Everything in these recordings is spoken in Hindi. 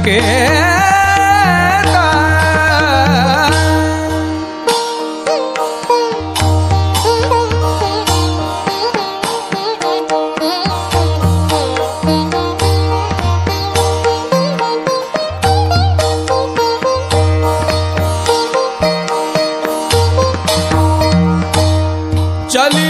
भोग संजावली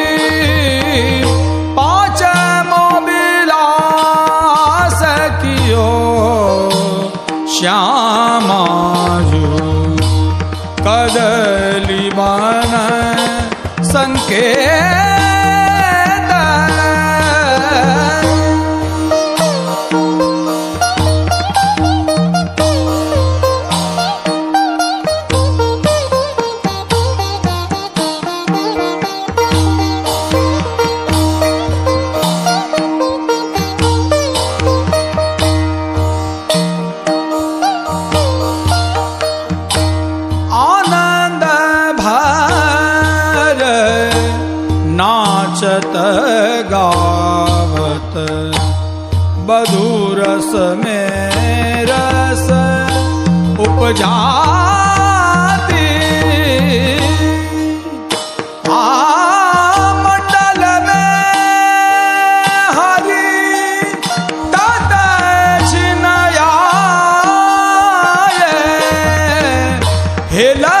्याु कदलिमान संके गावत गावत। बधुरस में रस उपजाती। आ में हेला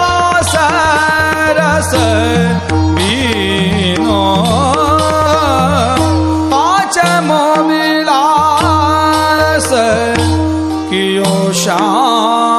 की ओ शाम